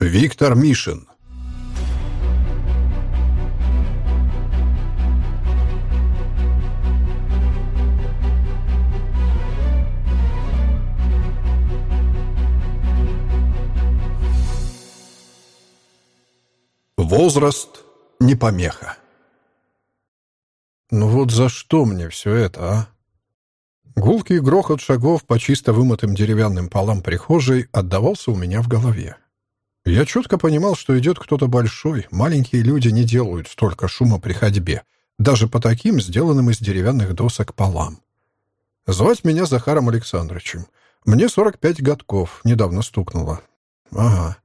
Виктор Мишин Возраст не помеха. Ну вот за что мне все это, а? Гулкий грохот шагов по чисто вымытым деревянным полам прихожей отдавался у меня в голове. Я четко понимал, что идет кто-то большой, маленькие люди не делают столько шума при ходьбе, даже по таким, сделанным из деревянных досок полам. Звать меня Захаром Александровичем. Мне 45 годков, недавно стукнуло. Ага,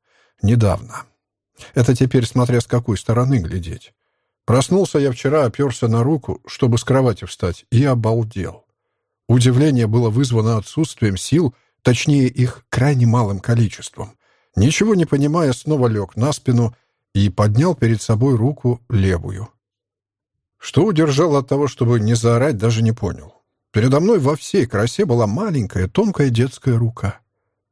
недавно. Это теперь смотря с какой стороны глядеть. Проснулся я вчера, оперся на руку, чтобы с кровати встать, и обалдел. Удивление было вызвано отсутствием сил, точнее их крайне малым количеством. Ничего не понимая, снова лег на спину и поднял перед собой руку левую. Что удержал от того, чтобы не заорать, даже не понял. Передо мной во всей красе была маленькая, тонкая детская рука.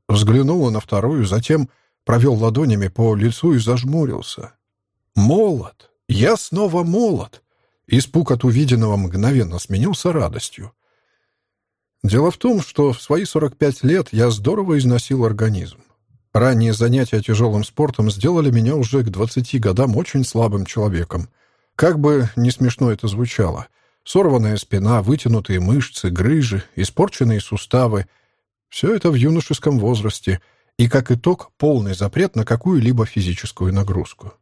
Взглянула на вторую, затем провел ладонями по лицу и зажмурился. «Молод! Я снова молод!» Испуг от увиденного мгновенно сменился радостью. Дело в том, что в свои 45 лет я здорово износил организм. Ранние занятия тяжелым спортом сделали меня уже к 20 годам очень слабым человеком. Как бы не смешно это звучало. Сорванная спина, вытянутые мышцы, грыжи, испорченные суставы — все это в юношеском возрасте — и, как итог, полный запрет на какую-либо физическую нагрузку.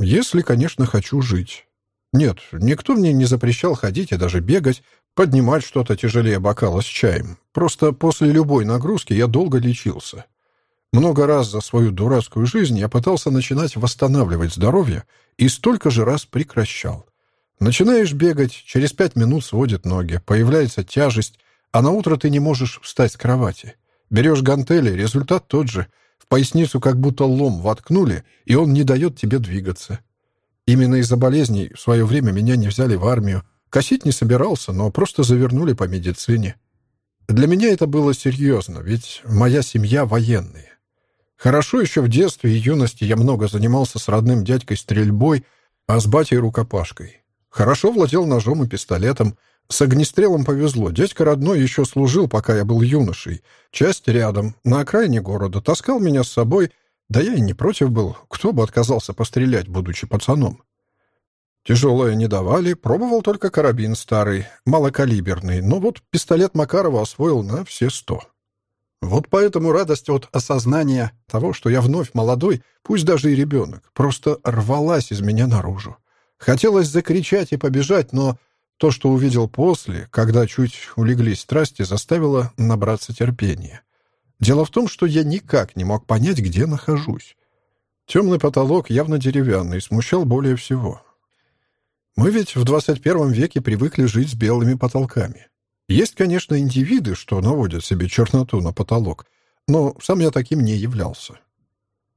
Если, конечно, хочу жить. Нет, никто мне не запрещал ходить и даже бегать, поднимать что-то тяжелее бокала с чаем. Просто после любой нагрузки я долго лечился. Много раз за свою дурацкую жизнь я пытался начинать восстанавливать здоровье и столько же раз прекращал. Начинаешь бегать, через пять минут сводит ноги, появляется тяжесть, а на утро ты не можешь встать с кровати. Берешь гантели, результат тот же. В поясницу как будто лом воткнули, и он не дает тебе двигаться. Именно из-за болезней в свое время меня не взяли в армию. Косить не собирался, но просто завернули по медицине. Для меня это было серьезно, ведь моя семья военные. Хорошо еще в детстве и юности я много занимался с родным дядькой стрельбой, а с батей рукопашкой. Хорошо владел ножом и пистолетом, с огнестрелом повезло. Дядька родной еще служил, пока я был юношей. Часть рядом, на окраине города. Таскал меня с собой. Да я и не против был. Кто бы отказался пострелять, будучи пацаном? Тяжелое не давали. Пробовал только карабин старый, малокалиберный. Но вот пистолет Макарова освоил на все сто. Вот поэтому радость от осознания того, что я вновь молодой, пусть даже и ребенок, просто рвалась из меня наружу. Хотелось закричать и побежать, но то, что увидел после, когда чуть улеглись страсти, заставило набраться терпения. Дело в том, что я никак не мог понять, где нахожусь. Темный потолок, явно деревянный, смущал более всего. Мы ведь в 21 веке привыкли жить с белыми потолками. Есть, конечно, индивиды, что наводят себе черноту на потолок, но сам я таким не являлся.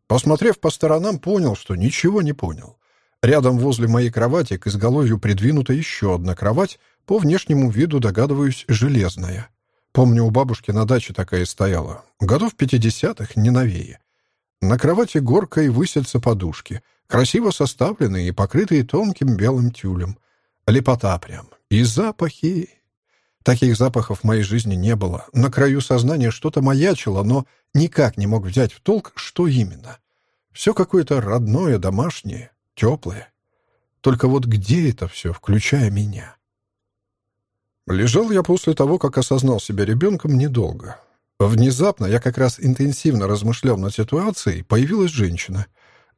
Посмотрев по сторонам, понял, что ничего не понял. Рядом возле моей кровати к изголовью придвинута еще одна кровать, по внешнему виду догадываюсь, железная. Помню, у бабушки на даче такая стояла. Годов пятидесятых, не новее. На кровати горкой высятся подушки, красиво составленные и покрытые тонким белым тюлем. Лепота прям. И запахи. Таких запахов в моей жизни не было. На краю сознания что-то маячило, но никак не мог взять в толк, что именно. Все какое-то родное, домашнее теплое. Только вот где это все, включая меня? Лежал я после того, как осознал себя ребенком, недолго. Внезапно, я как раз интенсивно размышлял над ситуацией, появилась женщина.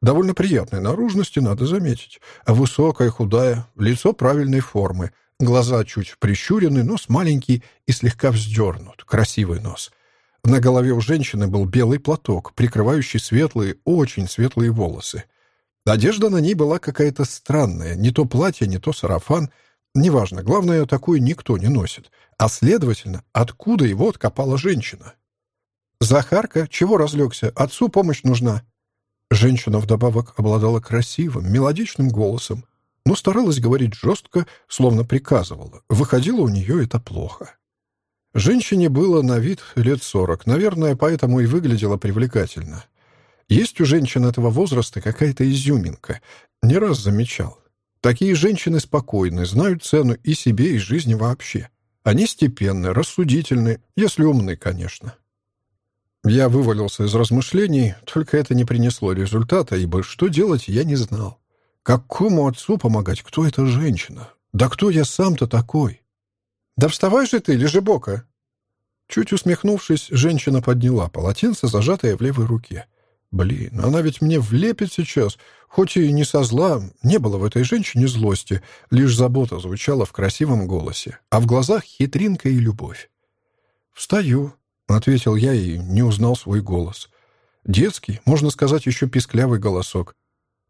Довольно приятной наружности, надо заметить. Высокая, худая, лицо правильной формы, глаза чуть прищурены, нос маленький и слегка вздернут, красивый нос. На голове у женщины был белый платок, прикрывающий светлые, очень светлые волосы. Одежда на ней была какая-то странная, не то платье, не то сарафан. Неважно, главное, такое никто не носит. А следовательно, откуда его откопала женщина? «Захарка, чего разлегся? Отцу помощь нужна». Женщина вдобавок обладала красивым, мелодичным голосом, но старалась говорить жестко, словно приказывала. Выходило у нее это плохо. Женщине было на вид лет сорок, наверное, поэтому и выглядела привлекательно. Есть у женщин этого возраста какая-то изюминка. Не раз замечал. Такие женщины спокойны, знают цену и себе, и жизни вообще. Они степенны, рассудительны, если умны, конечно. Я вывалился из размышлений, только это не принесло результата, ибо что делать я не знал. Какому отцу помогать? Кто эта женщина? Да кто я сам-то такой? Да вставай же ты, лежи бока. Чуть усмехнувшись, женщина подняла полотенце, зажатое в левой руке. Блин, она ведь мне влепит сейчас. Хоть и не со зла, не было в этой женщине злости, лишь забота звучала в красивом голосе, а в глазах хитринка и любовь. «Встаю», — ответил я и не узнал свой голос. Детский, можно сказать, еще писклявый голосок.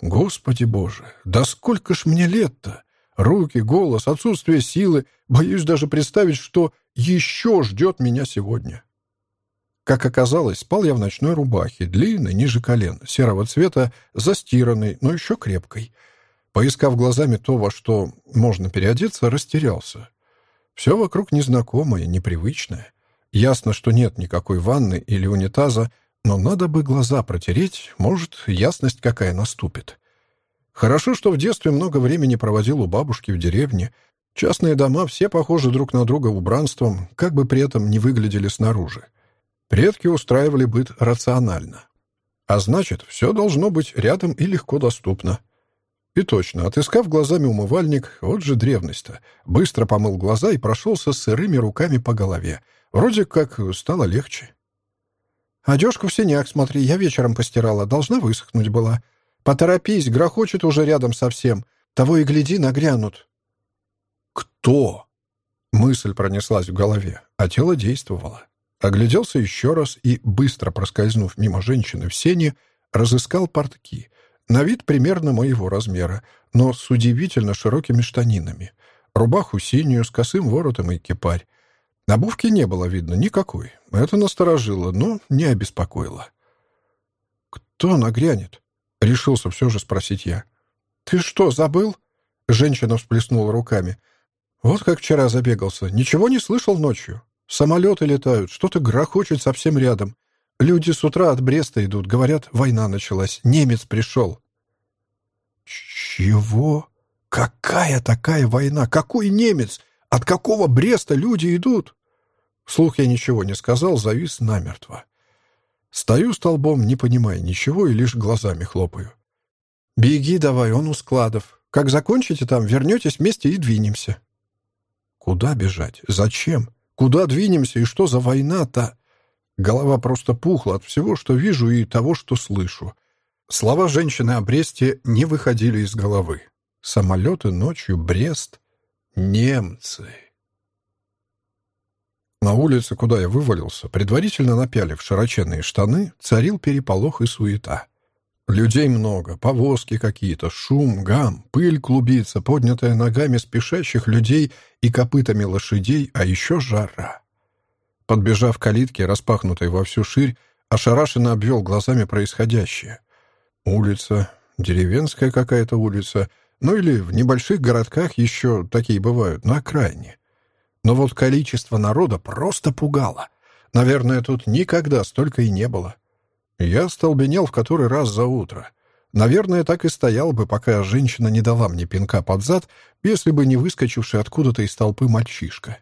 «Господи Боже, да сколько ж мне лет-то! Руки, голос, отсутствие силы. Боюсь даже представить, что еще ждет меня сегодня». Как оказалось, спал я в ночной рубахе, длинной, ниже колен, серого цвета, застиранной, но еще крепкой. Поискав глазами то, во что можно переодеться, растерялся. Все вокруг незнакомое, непривычное. Ясно, что нет никакой ванны или унитаза, но надо бы глаза протереть, может, ясность какая наступит. Хорошо, что в детстве много времени проводил у бабушки в деревне. Частные дома все похожи друг на друга убранством, как бы при этом не выглядели снаружи. Предки устраивали быт рационально. А значит, все должно быть рядом и легко доступно. И точно, отыскав глазами умывальник, вот же древность-то, быстро помыл глаза и прошелся сырыми руками по голове. Вроде как стало легче. «Одежку в синяк, смотри, я вечером постирала, должна высохнуть была. Поторопись, грохочет уже рядом совсем. Того и гляди, нагрянут». «Кто?» Мысль пронеслась в голове, а тело действовало. Огляделся еще раз и, быстро проскользнув мимо женщины в сене, разыскал портки. На вид примерно моего размера, но с удивительно широкими штанинами. Рубаху синюю, с косым воротом и кипарь. Обувки не было видно никакой. Это насторожило, но не обеспокоило. «Кто нагрянет?» — решился все же спросить я. «Ты что, забыл?» — женщина всплеснула руками. «Вот как вчера забегался. Ничего не слышал ночью. Самолеты летают, что-то грохочет совсем рядом. Люди с утра от Бреста идут, говорят, война началась, немец пришел. Чего? Какая такая война? Какой немец? От какого Бреста люди идут? Вслух я ничего не сказал, завис намертво. Стою столбом, не понимая ничего и лишь глазами хлопаю. «Беги давай, он у складов. Как закончите там, вернетесь вместе и двинемся». «Куда бежать? Зачем? Куда двинемся и что за война-то? Голова просто пухла от всего, что вижу и того, что слышу. Слова женщины о Бресте не выходили из головы. Самолеты ночью, Брест, немцы. На улице, куда я вывалился, предварительно напялив широченные штаны, царил переполох и суета. Людей много, повозки какие-то, шум, гам, пыль клубится, поднятая ногами спешащих людей и копытами лошадей, а еще жара. Подбежав к калитке, распахнутой во всю ширь, ошарашенно обвел глазами происходящее. Улица, деревенская какая-то улица, ну или в небольших городках еще такие бывают, на окраине. Но вот количество народа просто пугало. Наверное, тут никогда столько и не было. Я столбенел в который раз за утро. Наверное, так и стоял бы, пока женщина не дала мне пинка под зад, если бы не выскочивший откуда-то из толпы мальчишка.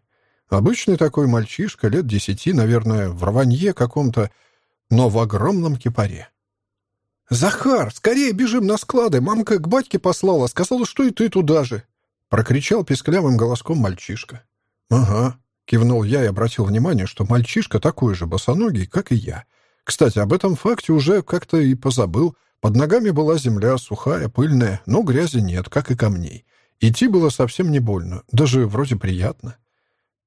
Обычный такой мальчишка, лет десяти, наверное, в рванье каком-то, но в огромном кипаре. «Захар, скорее бежим на склады! Мамка к батьке послала, сказала, что и ты туда же!» — прокричал писклявым голоском мальчишка. «Ага», — кивнул я и обратил внимание, что мальчишка такой же босоногий, как и я — кстати, об этом факте уже как-то и позабыл. Под ногами была земля сухая, пыльная, но грязи нет, как и камней. Идти было совсем не больно, даже вроде приятно.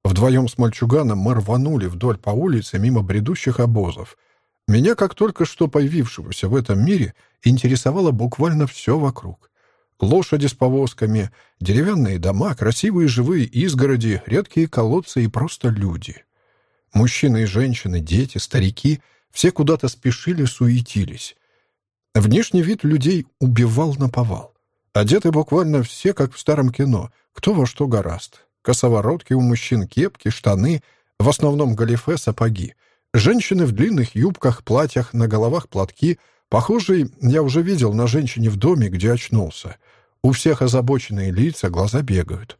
Вдвоем с мальчуганом мы рванули вдоль по улице мимо бредущих обозов. Меня, как только что появившегося в этом мире, интересовало буквально все вокруг. Лошади с повозками, деревянные дома, красивые живые изгороди, редкие колодцы и просто люди. Мужчины и женщины, дети, старики — все куда-то спешили, суетились. Внешний вид людей убивал на повал. Одеты буквально все, как в старом кино, кто во что гораст. Косоворотки у мужчин, кепки, штаны, в основном галифе, сапоги. Женщины в длинных юбках, платьях, на головах платки, Похожий я уже видел на женщине в доме, где очнулся. У всех озабоченные лица, глаза бегают.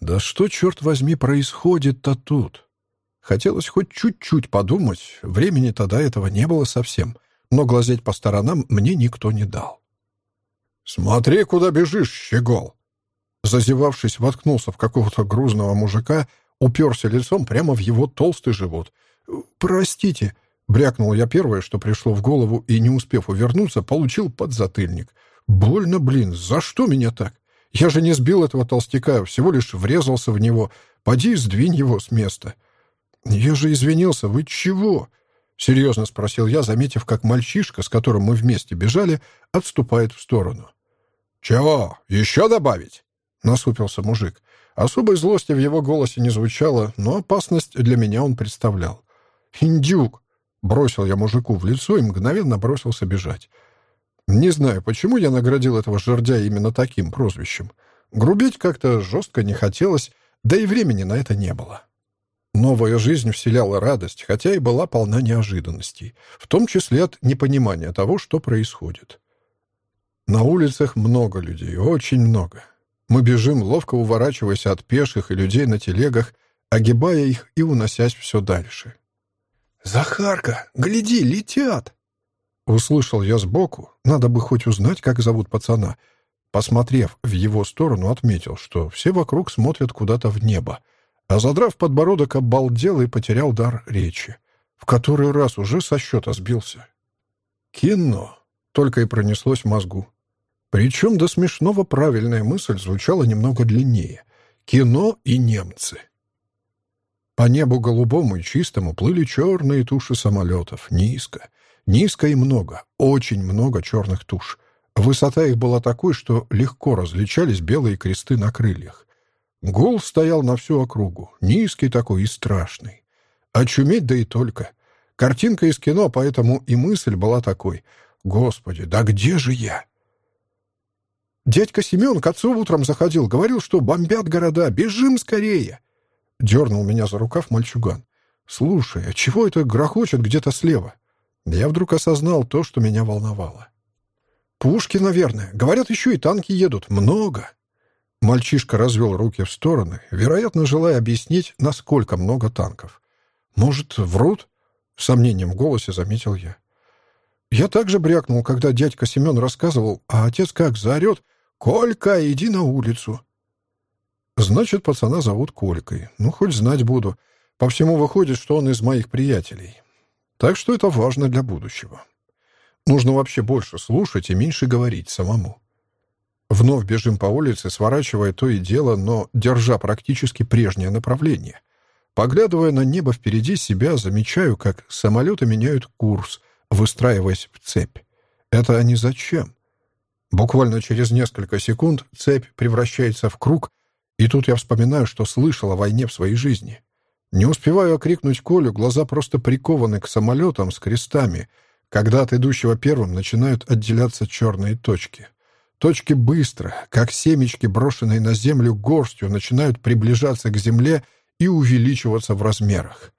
Да что, черт возьми, происходит-то тут? Хотелось хоть чуть-чуть подумать, времени тогда этого не было совсем, но глазеть по сторонам мне никто не дал. «Смотри, куда бежишь, щегол!» Зазевавшись, воткнулся в какого-то грузного мужика, уперся лицом прямо в его толстый живот. «Простите», — брякнул я первое, что пришло в голову, и, не успев увернуться, получил подзатыльник. «Больно, блин, за что меня так? Я же не сбил этого толстяка, всего лишь врезался в него. Поди, сдвинь его с места». «Я же извинился, вы чего?» — серьезно спросил я, заметив, как мальчишка, с которым мы вместе бежали, отступает в сторону. «Чего? Еще добавить?» — насупился мужик. Особой злости в его голосе не звучало, но опасность для меня он представлял. «Индюк!» — бросил я мужику в лицо и мгновенно бросился бежать. Не знаю, почему я наградил этого жердя именно таким прозвищем. Грубить как-то жестко не хотелось, да и времени на это не было. Новая жизнь вселяла радость, хотя и была полна неожиданностей, в том числе от непонимания того, что происходит. На улицах много людей, очень много. Мы бежим, ловко уворачиваясь от пеших и людей на телегах, огибая их и уносясь все дальше. «Захарка, гляди, летят!» Услышал я сбоку, надо бы хоть узнать, как зовут пацана. Посмотрев в его сторону, отметил, что все вокруг смотрят куда-то в небо, а задрав подбородок, обалдел и потерял дар речи. В который раз уже со счета сбился. «Кино!» — только и пронеслось в мозгу. Причем до смешного правильная мысль звучала немного длиннее. «Кино и немцы». По небу голубому и чистому плыли черные туши самолетов, низко. Низко и много, очень много черных туш. Высота их была такой, что легко различались белые кресты на крыльях. Гул стоял на всю округу, низкий такой и страшный. Очуметь да и только. Картинка из кино, поэтому и мысль была такой. «Господи, да где же я?» «Дядька Семен к отцу утром заходил, говорил, что бомбят города, бежим скорее!» Дернул меня за рукав мальчуган. «Слушай, а чего это грохочет где-то слева?» Я вдруг осознал то, что меня волновало. «Пушки, наверное. Говорят, еще и танки едут. Много!» Мальчишка развел руки в стороны, вероятно, желая объяснить, насколько много танков. «Может, врут?» — сомнением в голосе заметил я. Я также брякнул, когда дядька Семен рассказывал, а отец как заорет «Колька, иди на улицу!» Значит, пацана зовут Колькой. Ну, хоть знать буду. По всему выходит, что он из моих приятелей. Так что это важно для будущего. Нужно вообще больше слушать и меньше говорить самому. Вновь бежим по улице, сворачивая то и дело, но держа практически прежнее направление. Поглядывая на небо впереди себя, замечаю, как самолеты меняют курс, выстраиваясь в цепь. Это они зачем? Буквально через несколько секунд цепь превращается в круг, и тут я вспоминаю, что слышал о войне в своей жизни. Не успеваю окрикнуть Колю, глаза просто прикованы к самолетам с крестами, когда от идущего первым начинают отделяться черные точки — Точки быстро, как семечки, брошенные на землю горстью, начинают приближаться к земле и увеличиваться в размерах.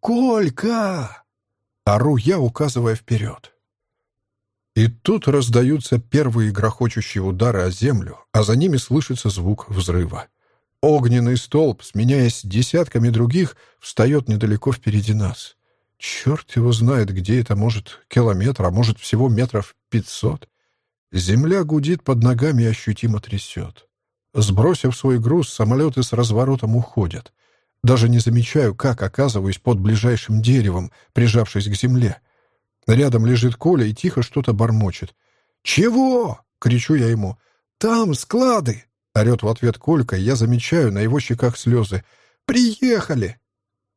«Колька!» — ору я, указывая вперед. И тут раздаются первые грохочущие удары о землю, а за ними слышится звук взрыва. Огненный столб, сменяясь десятками других, встает недалеко впереди нас. Черт его знает, где это, может, километр, а может, всего метров пятьсот. Земля гудит под ногами и ощутимо трясет. Сбросив свой груз, самолеты с разворотом уходят. Даже не замечаю, как оказываюсь под ближайшим деревом, прижавшись к земле. Рядом лежит Коля и тихо что-то бормочет. «Чего?» — кричу я ему. «Там склады!» — орет в ответ Колька, я замечаю на его щеках слезы. «Приехали!»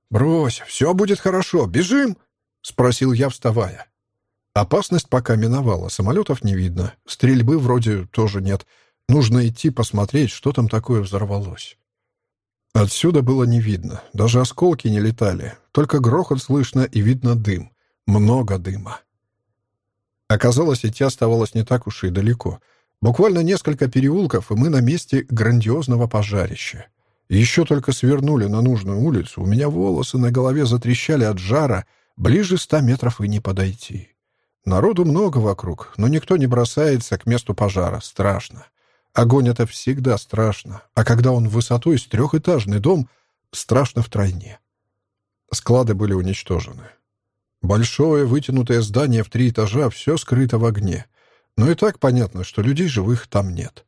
«Брось, все будет хорошо, бежим!» — спросил я, вставая. Опасность пока миновала, самолетов не видно, стрельбы вроде тоже нет. Нужно идти посмотреть, что там такое взорвалось. Отсюда было не видно, даже осколки не летали, только грохот слышно и видно дым. Много дыма. Оказалось, идти оставалось не так уж и далеко. Буквально несколько переулков, и мы на месте грандиозного пожарища. Еще только свернули на нужную улицу, у меня волосы на голове затрещали от жара, ближе ста метров и не подойти. Народу много вокруг, но никто не бросается к месту пожара. Страшно. Огонь — это всегда страшно. А когда он высотой с трехэтажный дом, страшно втройне. Склады были уничтожены. Большое вытянутое здание в три этажа, все скрыто в огне. Но и так понятно, что людей живых там нет.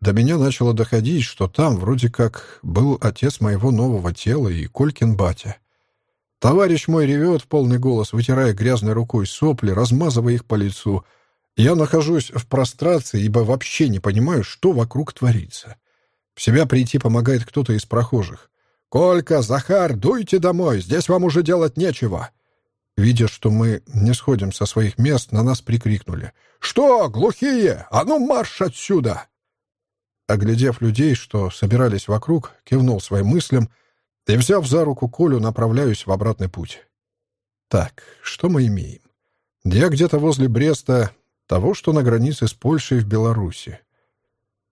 До меня начало доходить, что там вроде как был отец моего нового тела и Колькин батя. Товарищ мой ревет в полный голос, вытирая грязной рукой сопли, размазывая их по лицу. Я нахожусь в прострации, ибо вообще не понимаю, что вокруг творится. В себя прийти помогает кто-то из прохожих. «Колька, Захар, дуйте домой, здесь вам уже делать нечего!» Видя, что мы не сходим со своих мест, на нас прикрикнули. «Что, глухие? А ну марш отсюда!» Оглядев людей, что собирались вокруг, кивнул своим мыслям и, взяв за руку Колю, направляюсь в обратный путь. Так, что мы имеем? Я где-то возле Бреста, того, что на границе с Польшей в Беларуси.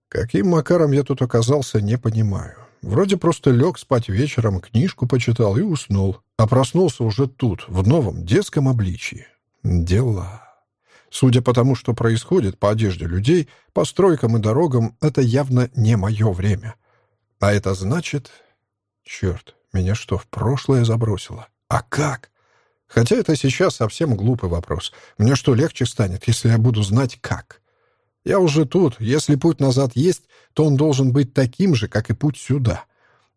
Каким макаром я тут оказался, не понимаю. Вроде просто лег спать вечером, книжку почитал и уснул, а проснулся уже тут, в новом детском обличии. Дела. Судя по тому, что происходит по одежде людей, по стройкам и дорогам, это явно не мое время. А это значит... Черт, меня что, в прошлое забросило? А как? Хотя это сейчас совсем глупый вопрос. Мне что, легче станет, если я буду знать как? Я уже тут. Если путь назад есть, то он должен быть таким же, как и путь сюда.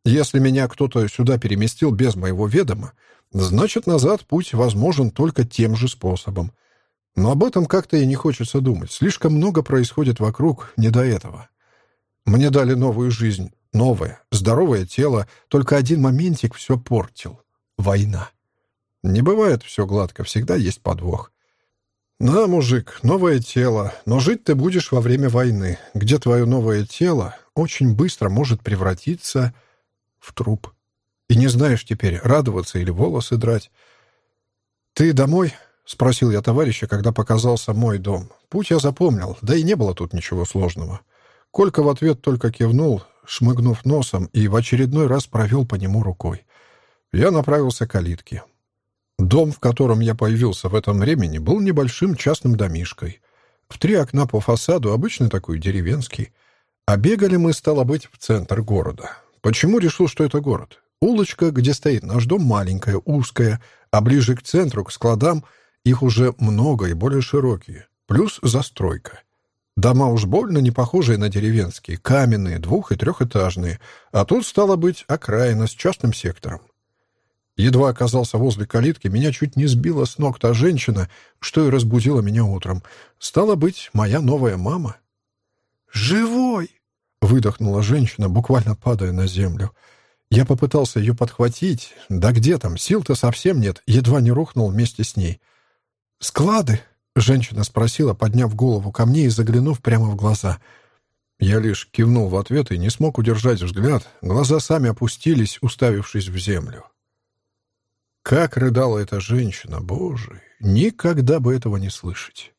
Если меня кто-то сюда переместил без моего ведома, значит, назад путь возможен только тем же способом — но об этом как-то и не хочется думать. Слишком много происходит вокруг, не до этого. Мне дали новую жизнь, новое, здоровое тело, только один моментик все портил. Война. Не бывает все гладко, всегда есть подвох. «На, мужик, новое тело, но жить ты будешь во время войны, где твое новое тело очень быстро может превратиться в труп. И не знаешь теперь, радоваться или волосы драть. Ты домой?» — спросил я товарища, когда показался мой дом. Путь я запомнил, да и не было тут ничего сложного. Колька в ответ только кивнул, шмыгнув носом, и в очередной раз провел по нему рукой. Я направился к калитке. Дом, в котором я появился в этом времени, был небольшим частным домишкой. В три окна по фасаду, обычный такой деревенский. А бегали мы, стало быть, в центр города. Почему решил, что это город? Улочка, где стоит наш дом, маленькая, узкая, а ближе к центру, к складам — их уже много и более широкие. Плюс застройка. Дома уж больно не похожие на деревенские, каменные, двух- и трехэтажные, а тут, стало быть, окраина с частным сектором. Едва оказался возле калитки, меня чуть не сбила с ног та женщина, что и разбудила меня утром. Стало быть, моя новая мама. «Живой!» — выдохнула женщина, буквально падая на землю. Я попытался ее подхватить. Да где там, сил-то совсем нет, едва не рухнул вместе с ней — «Склады?» — женщина спросила, подняв голову ко мне и заглянув прямо в глаза. Я лишь кивнул в ответ и не смог удержать взгляд. Глаза сами опустились, уставившись в землю. Как рыдала эта женщина, боже! Никогда бы этого не слышать.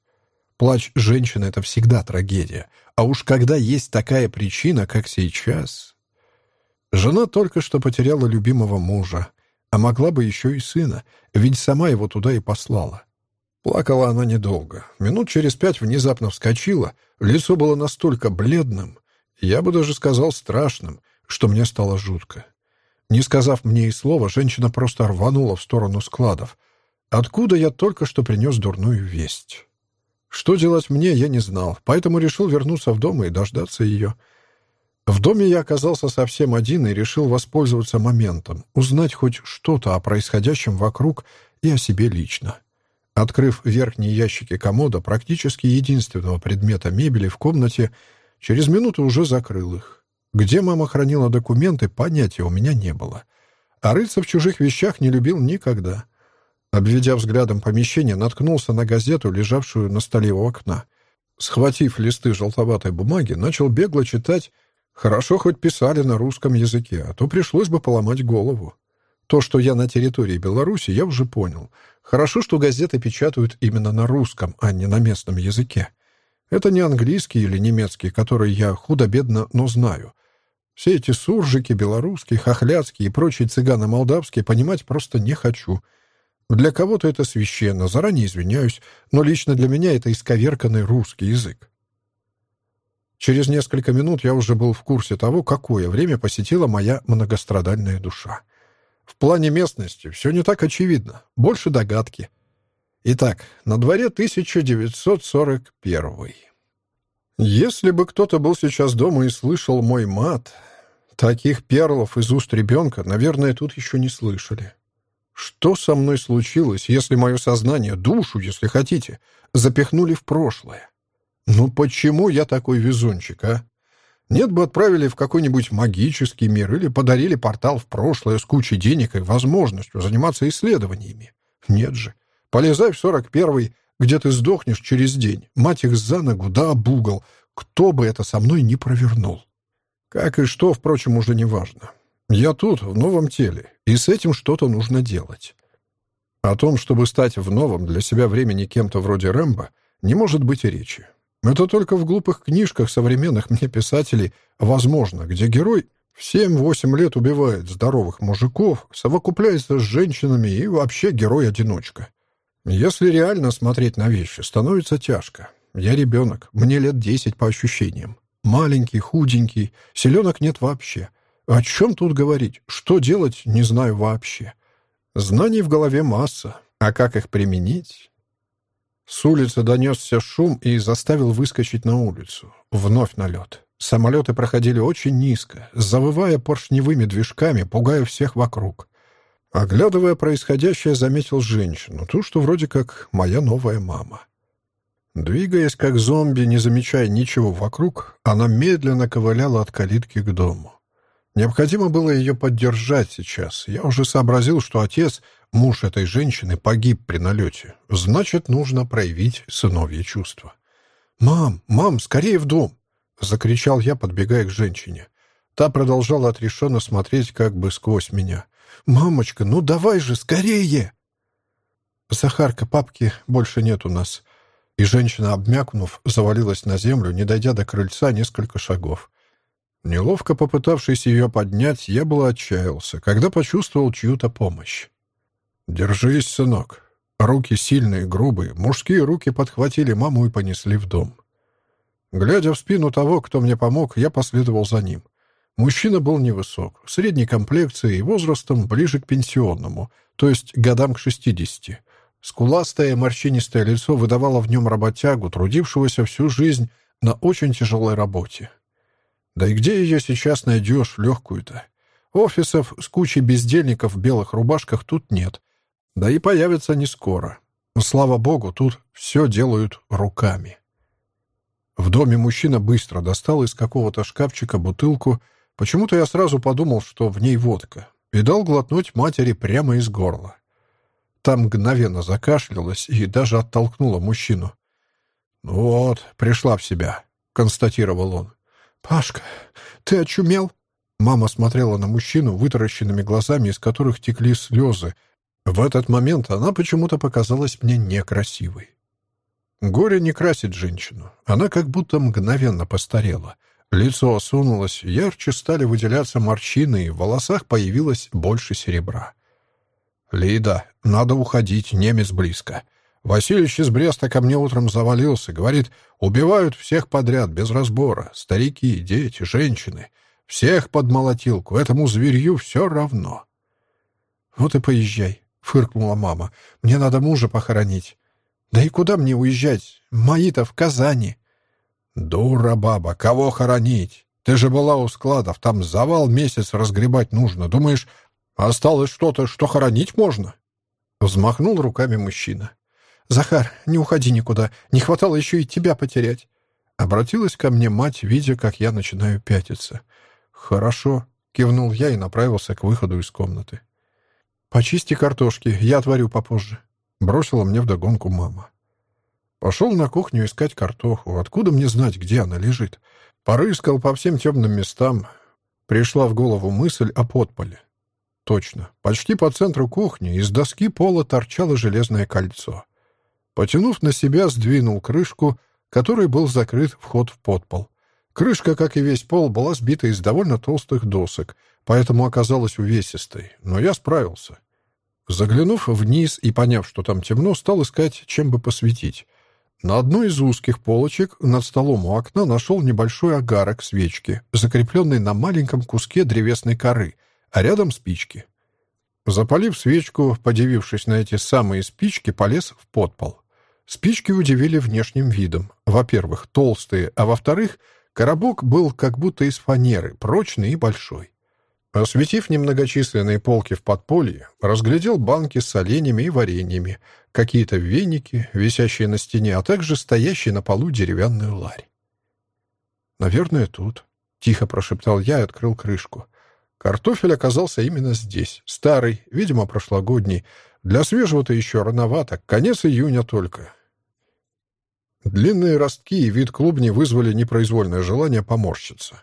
Плач женщины — это всегда трагедия. А уж когда есть такая причина, как сейчас... Жена только что потеряла любимого мужа, а могла бы еще и сына, ведь сама его туда и послала. Плакала она недолго. Минут через пять внезапно вскочила. Лицо было настолько бледным, я бы даже сказал страшным, что мне стало жутко. Не сказав мне и слова, женщина просто рванула в сторону складов. Откуда я только что принес дурную весть? Что делать мне, я не знал, поэтому решил вернуться в дом и дождаться ее. В доме я оказался совсем один и решил воспользоваться моментом, узнать хоть что-то о происходящем вокруг и о себе лично. Открыв верхние ящики комода, практически единственного предмета мебели в комнате, через минуту уже закрыл их. Где мама хранила документы, понятия у меня не было. А рыться в чужих вещах не любил никогда. Обведя взглядом помещение, наткнулся на газету, лежавшую на столе у окна. Схватив листы желтоватой бумаги, начал бегло читать. Хорошо хоть писали на русском языке, а то пришлось бы поломать голову. То, что я на территории Беларуси, я уже понял. Хорошо, что газеты печатают именно на русском, а не на местном языке. Это не английский или немецкий, который я худо-бедно, но знаю. Все эти суржики, белорусские, хохляцкие и прочие цыгано-молдавские понимать просто не хочу. Для кого-то это священно, заранее извиняюсь, но лично для меня это исковерканный русский язык. Через несколько минут я уже был в курсе того, какое время посетила моя многострадальная душа. В плане местности все не так очевидно, больше догадки. Итак, на дворе 1941. Если бы кто-то был сейчас дома и слышал мой мат, таких перлов из уст ребенка, наверное, тут еще не слышали. Что со мной случилось, если мое сознание, душу, если хотите, запихнули в прошлое? Ну почему я такой везунчик, а? Нет бы отправили в какой-нибудь магический мир или подарили портал в прошлое с кучей денег и возможностью заниматься исследованиями. Нет же. Полезай в сорок первый, где ты сдохнешь через день. Мать их за ногу, да об угол. Кто бы это со мной не провернул. Как и что, впрочем, уже не важно. Я тут, в новом теле, и с этим что-то нужно делать. О том, чтобы стать в новом для себя времени кем-то вроде Рэмбо, не может быть и речи. Это только в глупых книжках современных мне писателей возможно, где герой в 7-8 лет убивает здоровых мужиков, совокупляется с женщинами и вообще герой-одиночка. Если реально смотреть на вещи, становится тяжко. Я ребенок, мне лет 10 по ощущениям. Маленький, худенький, селенок нет вообще. О чем тут говорить? Что делать, не знаю вообще. Знаний в голове масса, а как их применить? С улицы донесся шум и заставил выскочить на улицу. Вновь налет. Самолеты проходили очень низко, завывая поршневыми движками, пугая всех вокруг. Оглядывая происходящее, заметил женщину, ту, что вроде как моя новая мама. Двигаясь как зомби, не замечая ничего вокруг, она медленно ковыляла от калитки к дому. Необходимо было ее поддержать сейчас. Я уже сообразил, что отец Муж этой женщины погиб при налете. Значит, нужно проявить сыновье чувства. «Мам, мам, скорее в дом!» — закричал я, подбегая к женщине. Та продолжала отрешенно смотреть как бы сквозь меня. «Мамочка, ну давай же, скорее!» «Сахарка, папки больше нет у нас». И женщина, обмякнув, завалилась на землю, не дойдя до крыльца несколько шагов. Неловко попытавшись ее поднять, я был отчаялся, когда почувствовал чью-то помощь. «Держись, сынок». Руки сильные, грубые, мужские руки подхватили маму и понесли в дом. Глядя в спину того, кто мне помог, я последовал за ним. Мужчина был невысок, средней комплекции и возрастом ближе к пенсионному, то есть годам к шестидесяти. Скуластое морщинистое лицо выдавало в нем работягу, трудившегося всю жизнь на очень тяжелой работе. Да и где ее сейчас найдешь, легкую-то? Офисов с кучей бездельников в белых рубашках тут нет, да и появится не скоро. Слава богу, тут все делают руками. В доме мужчина быстро достал из какого-то шкафчика бутылку. Почему-то я сразу подумал, что в ней водка, и дал глотнуть матери прямо из горла. Там мгновенно закашлялась и даже оттолкнула мужчину. «Ну «Вот, пришла в себя», — констатировал он. «Пашка, ты очумел?» Мама смотрела на мужчину вытаращенными глазами, из которых текли слезы, в этот момент она почему-то показалась мне некрасивой. Горе не красит женщину. Она как будто мгновенно постарела. Лицо осунулось, ярче стали выделяться морщины, и в волосах появилось больше серебра. «Лида, надо уходить, немец близко. Васильевич из Бреста ко мне утром завалился, говорит, убивают всех подряд, без разбора. Старики, дети, женщины. Всех под молотилку, этому зверью все равно». «Вот и поезжай», фыркнула мама. «Мне надо мужа похоронить». «Да и куда мне уезжать? Мои-то в Казани». «Дура баба, кого хоронить? Ты же была у складов, там завал месяц разгребать нужно. Думаешь, осталось что-то, что хоронить можно?» Взмахнул руками мужчина. «Захар, не уходи никуда, не хватало еще и тебя потерять». Обратилась ко мне мать, видя, как я начинаю пятиться. «Хорошо», — кивнул я и направился к выходу из комнаты. «Почисти картошки, я отварю попозже», — бросила мне вдогонку мама. Пошел на кухню искать картоху. Откуда мне знать, где она лежит? Порыскал по всем темным местам. Пришла в голову мысль о подполе. Точно. Почти по центру кухни из доски пола торчало железное кольцо. Потянув на себя, сдвинул крышку, которой был закрыт вход в подпол. Крышка, как и весь пол, была сбита из довольно толстых досок, поэтому оказалась увесистой, но я справился. Заглянув вниз и поняв, что там темно, стал искать, чем бы посветить. На одной из узких полочек над столом у окна нашел небольшой агарок свечки, закрепленный на маленьком куске древесной коры, а рядом спички. Запалив свечку, подивившись на эти самые спички, полез в подпол. Спички удивили внешним видом. Во-первых, толстые, а во-вторых, коробок был как будто из фанеры, прочный и большой. Осветив немногочисленные полки в подполье, разглядел банки с оленями и вареньями, какие-то веники, висящие на стене, а также стоящий на полу деревянную ларь. «Наверное, тут», — тихо прошептал я и открыл крышку. Картофель оказался именно здесь, старый, видимо, прошлогодний. Для свежего-то еще рановато, конец июня только. Длинные ростки и вид клубни вызвали непроизвольное желание поморщиться.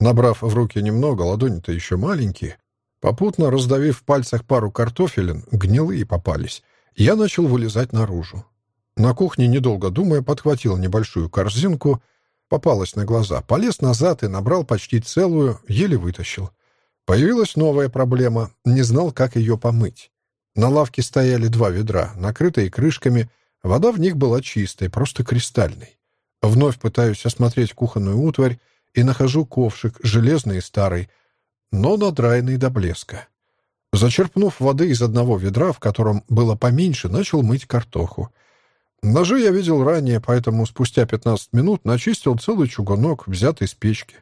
Набрав в руки немного, ладони-то еще маленькие, попутно раздавив в пальцах пару картофелин, гнилые попались, я начал вылезать наружу. На кухне, недолго думая, подхватил небольшую корзинку, попалась на глаза, полез назад и набрал почти целую, еле вытащил. Появилась новая проблема, не знал, как ее помыть. На лавке стояли два ведра, накрытые крышками, вода в них была чистой, просто кристальной. Вновь пытаюсь осмотреть кухонную утварь, и нахожу ковшик, железный и старый, но надраенный до блеска. Зачерпнув воды из одного ведра, в котором было поменьше, начал мыть картоху. Ножи я видел ранее, поэтому спустя 15 минут начистил целый чугунок, взятый с печки.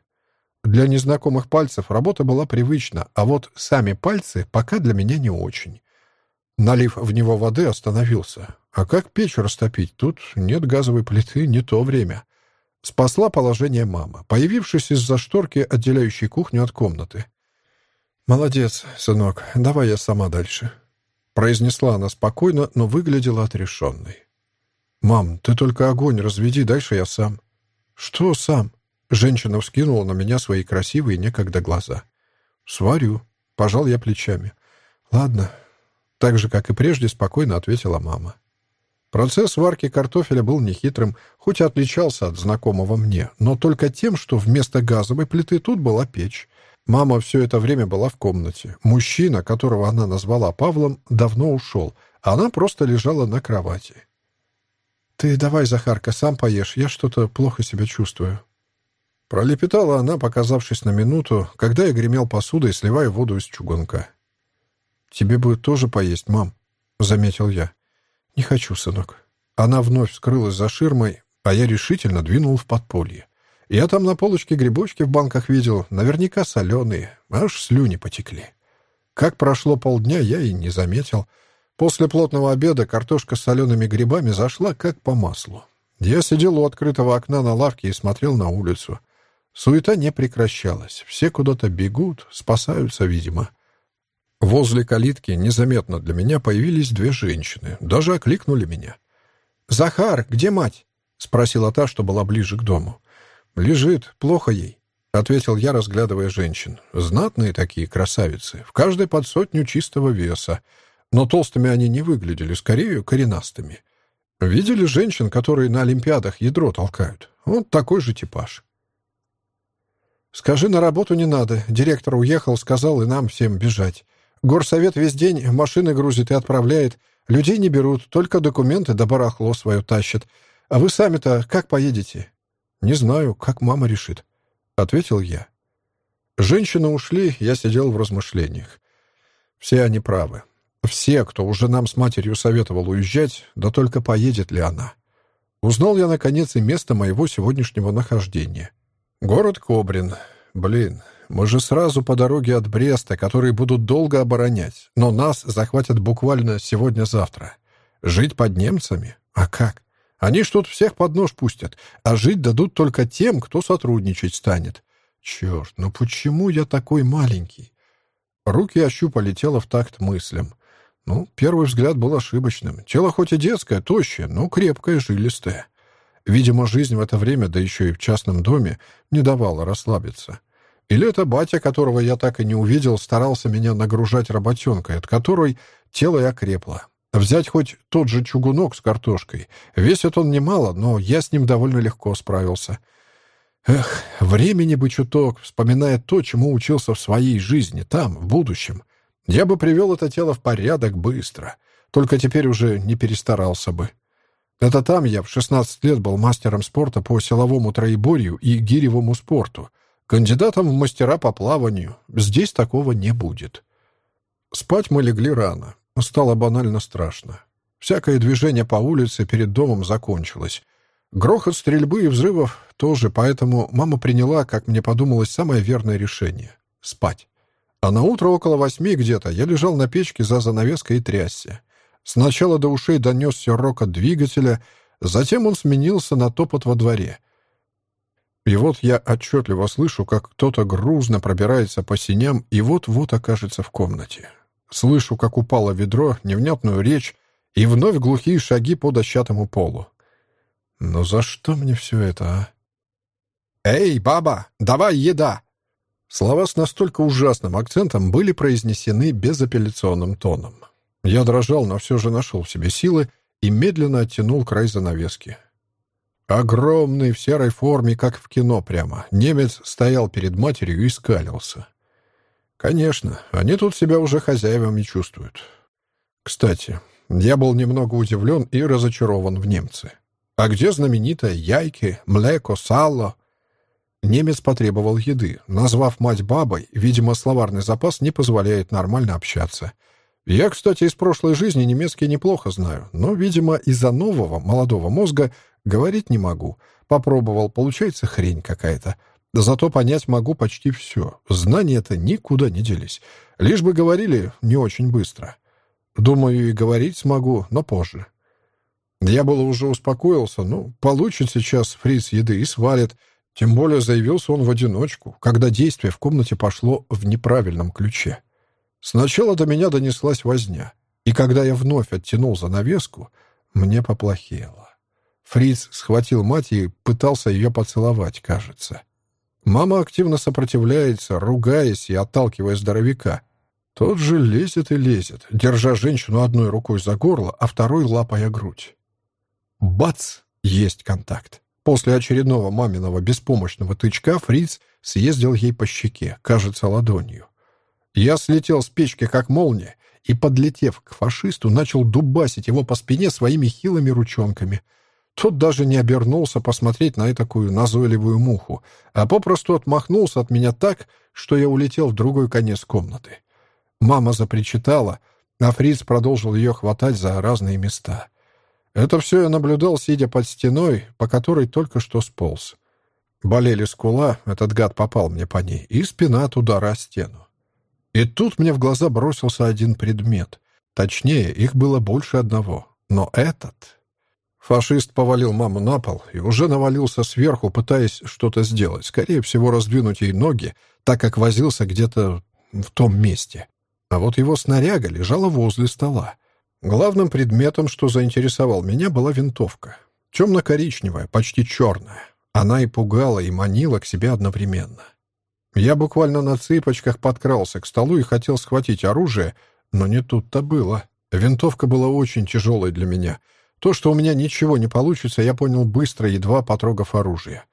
Для незнакомых пальцев работа была привычна, а вот сами пальцы пока для меня не очень. Налив в него воды, остановился. А как печь растопить? Тут нет газовой плиты, не то время. Спасла положение мама, появившись из-за шторки, отделяющей кухню от комнаты. «Молодец, сынок, давай я сама дальше», — произнесла она спокойно, но выглядела отрешенной. «Мам, ты только огонь разведи, дальше я сам». «Что сам?» Женщина вскинула на меня свои красивые некогда глаза. «Сварю», — пожал я плечами. «Ладно». Так же, как и прежде, спокойно ответила мама. Процесс варки картофеля был нехитрым, хоть и отличался от знакомого мне, но только тем, что вместо газовой плиты тут была печь. Мама все это время была в комнате. Мужчина, которого она назвала Павлом, давно ушел, а она просто лежала на кровати. «Ты давай, Захарка, сам поешь, я что-то плохо себя чувствую». Пролепетала она, показавшись на минуту, когда я гремел посудой, сливая воду из чугунка. «Тебе будет тоже поесть, мам», — заметил я. «Не хочу, сынок». Она вновь скрылась за ширмой, а я решительно двинул в подполье. Я там на полочке грибочки в банках видел, наверняка соленые, аж слюни потекли. Как прошло полдня, я и не заметил. После плотного обеда картошка с солеными грибами зашла как по маслу. Я сидел у открытого окна на лавке и смотрел на улицу. Суета не прекращалась. Все куда-то бегут, спасаются, видимо. Возле калитки незаметно для меня появились две женщины. Даже окликнули меня. «Захар, где мать?» — спросила та, что была ближе к дому. «Лежит. Плохо ей», — ответил я, разглядывая женщин. «Знатные такие красавицы. В каждой под сотню чистого веса. Но толстыми они не выглядели, скорее коренастыми. Видели женщин, которые на Олимпиадах ядро толкают? Вот такой же типаж». «Скажи, на работу не надо. Директор уехал, сказал и нам всем бежать. Горсовет весь день машины грузит и отправляет. Людей не берут, только документы да барахло свое тащат. А вы сами-то как поедете?» «Не знаю, как мама решит», — ответил я. Женщины ушли, я сидел в размышлениях. Все они правы. Все, кто уже нам с матерью советовал уезжать, да только поедет ли она. Узнал я, наконец, и место моего сегодняшнего нахождения. Город Кобрин. Блин, мы же сразу по дороге от Бреста, которые будут долго оборонять, но нас захватят буквально сегодня-завтра. Жить под немцами? А как? Они тут всех под нож пустят, а жить дадут только тем, кто сотрудничать станет. Черт, ну почему я такой маленький? Руки ощупали тело в такт мыслям. Ну, первый взгляд был ошибочным. Тело хоть и детское, тощее, но крепкое, жилистое. Видимо, жизнь в это время, да еще и в частном доме, не давала расслабиться. Или это батя, которого я так и не увидел, старался меня нагружать работенкой, от которой тело и окрепло. Взять хоть тот же чугунок с картошкой. Весит он немало, но я с ним довольно легко справился. Эх, времени бы чуток, вспоминая то, чему учился в своей жизни, там, в будущем. Я бы привел это тело в порядок быстро, только теперь уже не перестарался бы. Это там я в 16 лет был мастером спорта по силовому троеборью и гиревому спорту, кандидатом в мастера по плаванию. Здесь такого не будет. Спать мы легли рано. Стало банально страшно. Всякое движение по улице перед домом закончилось. Грохот стрельбы и взрывов тоже, поэтому мама приняла, как мне подумалось, самое верное решение — спать. А на утро около восьми где-то я лежал на печке за занавеской и трясся. Сначала до ушей донесся рокот двигателя, затем он сменился на топот во дворе. И вот я отчетливо слышу, как кто-то грузно пробирается по синям и вот-вот окажется в комнате. Слышу, как упало ведро, невнятную речь и вновь глухие шаги по дощатому полу. Но за что мне все это, а? «Эй, баба, давай еда!» Слова с настолько ужасным акцентом были произнесены безапелляционным тоном. Я дрожал, но все же нашел в себе силы и медленно оттянул край занавески. Огромный, в серой форме, как в кино прямо, немец стоял перед матерью и скалился. Конечно, они тут себя уже хозяевами чувствуют. Кстати, я был немного удивлен и разочарован в немце. А где знаменитая яйки, млеко, сало? Немец потребовал еды. Назвав мать бабой, видимо, словарный запас не позволяет нормально общаться. Я, кстати, из прошлой жизни немецкий неплохо знаю, но, видимо, из-за нового, молодого мозга говорить не могу. Попробовал, получается хрень какая-то. Зато понять могу почти все. Знания-то никуда не делись. Лишь бы говорили не очень быстро. Думаю, и говорить смогу, но позже. Я было уже успокоился, ну, получит сейчас фриц еды и свалит. Тем более заявился он в одиночку, когда действие в комнате пошло в неправильном ключе. Сначала до меня донеслась возня, и когда я вновь оттянул занавеску, мне поплохело. Фриц схватил мать и пытался ее поцеловать, кажется. Мама активно сопротивляется, ругаясь и отталкивая здоровяка. Тот же лезет и лезет, держа женщину одной рукой за горло, а второй лапая грудь. Бац! Есть контакт. После очередного маминого беспомощного тычка Фриц съездил ей по щеке, кажется, ладонью. Я слетел с печки, как молния, и, подлетев к фашисту, начал дубасить его по спине своими хилыми ручонками. Тот даже не обернулся посмотреть на такую назойливую муху, а попросту отмахнулся от меня так, что я улетел в другой конец комнаты. Мама запричитала, а Фриц продолжил ее хватать за разные места. Это все я наблюдал, сидя под стеной, по которой только что сполз. Болели скула, этот гад попал мне по ней, и спина от удара о стену. И тут мне в глаза бросился один предмет. Точнее, их было больше одного. Но этот... Фашист повалил маму на пол и уже навалился сверху, пытаясь что-то сделать, скорее всего, раздвинуть ей ноги, так как возился где-то в том месте. А вот его снаряга лежала возле стола. Главным предметом, что заинтересовал меня, была винтовка. Темно-коричневая, почти черная. Она и пугала, и манила к себе одновременно. Я буквально на цыпочках подкрался к столу и хотел схватить оружие, но не тут-то было. Винтовка была очень тяжелой для меня. То, что у меня ничего не получится, я понял быстро, едва потрогав оружие.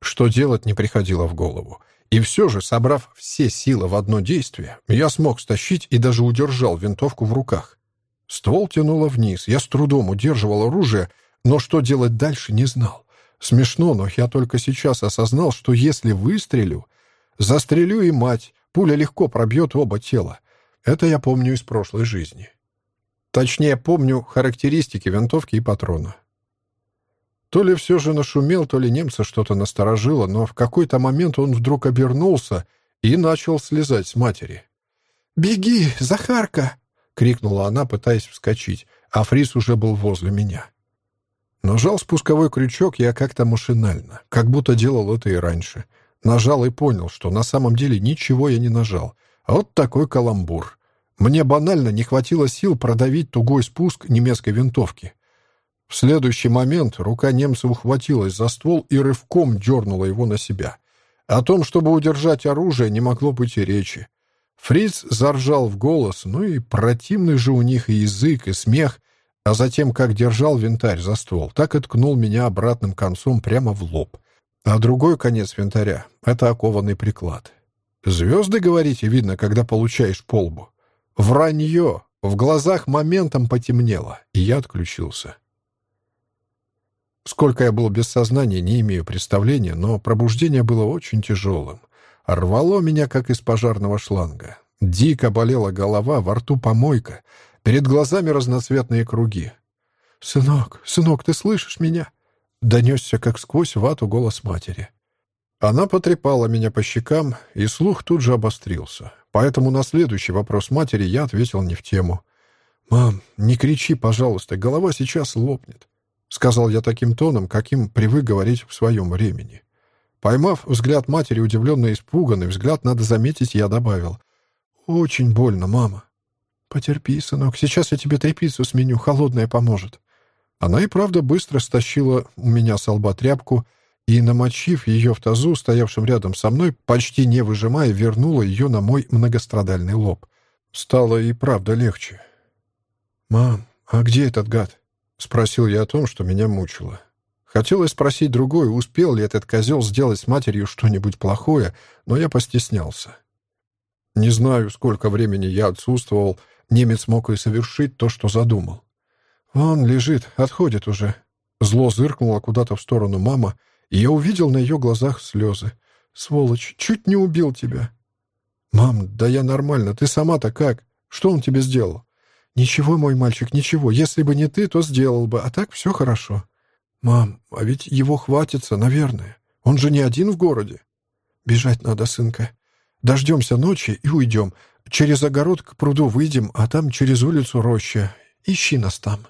Что делать не приходило в голову. И все же, собрав все силы в одно действие, я смог стащить и даже удержал винтовку в руках. Ствол тянуло вниз. Я с трудом удерживал оружие, но что делать дальше, не знал. Смешно, но я только сейчас осознал, что если выстрелю, застрелю и мать, пуля легко пробьет оба тела. Это я помню из прошлой жизни. Точнее, помню характеристики винтовки и патрона. То ли все же нашумел, то ли немца что-то насторожило, но в какой-то момент он вдруг обернулся и начал слезать с матери. «Беги, Захарка!» — крикнула она, пытаясь вскочить, а Фрис уже был возле меня. Нажал спусковой крючок я как-то машинально, как будто делал это и раньше. Нажал и понял, что на самом деле ничего я не нажал. Вот такой каламбур. Мне банально не хватило сил продавить тугой спуск немецкой винтовки. В следующий момент рука немца ухватилась за ствол и рывком дернула его на себя. О том, чтобы удержать оружие, не могло быть и речи. Фриц заржал в голос, ну и противный же у них и язык, и смех, а затем, как держал винтарь за ствол, так и ткнул меня обратным концом прямо в лоб. А другой конец винтаря — это окованный приклад. «Звезды, говорите, видно, когда получаешь полбу?» Вранье! В глазах моментом потемнело, и я отключился. Сколько я был без сознания, не имею представления, но пробуждение было очень тяжелым. Рвало меня, как из пожарного шланга. Дико болела голова, во рту помойка, перед глазами разноцветные круги. «Сынок, сынок, ты слышишь меня?» Донесся, как сквозь вату, голос матери. Она потрепала меня по щекам, и слух тут же обострился. Поэтому на следующий вопрос матери я ответил не в тему. «Мам, не кричи, пожалуйста, голова сейчас лопнет», — сказал я таким тоном, каким привык говорить в своем времени. Поймав взгляд матери, удивленно испуганный взгляд, надо заметить, я добавил. «Очень больно, мама». «Потерпи, сынок, сейчас я тебе тряпицу сменю, холодная поможет». Она и правда быстро стащила у меня с лба тряпку и, намочив ее в тазу, стоявшем рядом со мной, почти не выжимая, вернула ее на мой многострадальный лоб. Стало и правда легче. «Мам, а где этот гад?» — спросил я о том, что меня мучило. Хотелось спросить другое, успел ли этот козел сделать с матерью что-нибудь плохое, но я постеснялся. Не знаю, сколько времени я отсутствовал, немец мог и совершить то, что задумал. «Он лежит, отходит уже». Зло зыркнуло куда-то в сторону мама, и я увидел на ее глазах слезы. «Сволочь, чуть не убил тебя». «Мам, да я нормально, ты сама-то как? Что он тебе сделал?» «Ничего, мой мальчик, ничего. Если бы не ты, то сделал бы, а так все хорошо». «Мам, а ведь его хватится, наверное. Он же не один в городе». «Бежать надо, сынка. Дождемся ночи и уйдем. Через огород к пруду выйдем, а там через улицу роща. Ищи нас там».